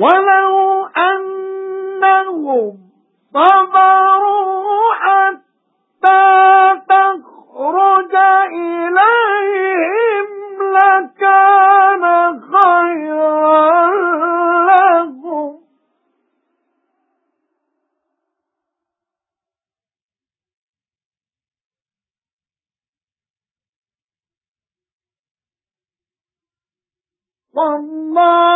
وَلَوْ أَنَّهُمْ صَبَرُوا حَتَّى تَخْرُجَ إِلَيْهِمْ لَكَانَ خَيْرًا لَهُمْ. وَاللَّهُ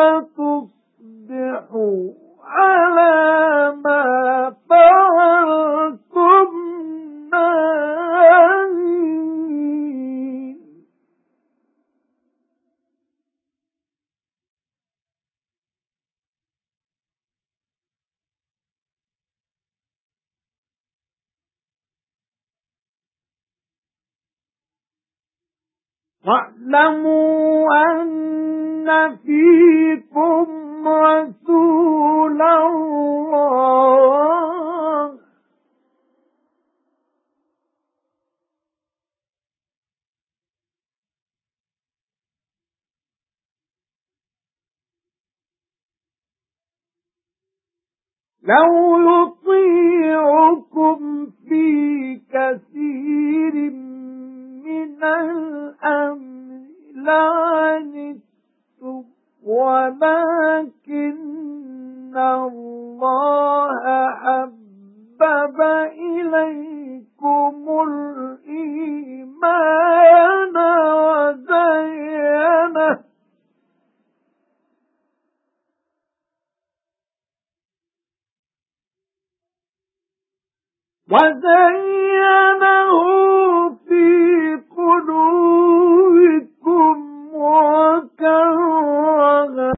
فَتُصْبِحُوا عَلَى مَا فَعَلْتُمْ نَادِمِينَ. وَاعْلَمُوا أَنَّ فِيكُمْ رَسُولَ اللَّهِ. لَوْ يُطِيعُكُمْ فِي كَثِيرٍ مِنَ الْأَمْرِ لَعَنِتُّمْ وَلَكِنَّ اللَّهَ حَبَّبَ إِلَيْكُمُ الْإِيمَانَ وَزَيَّنَهُ. وَزَيَّنَهُ فِي